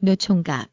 노총각.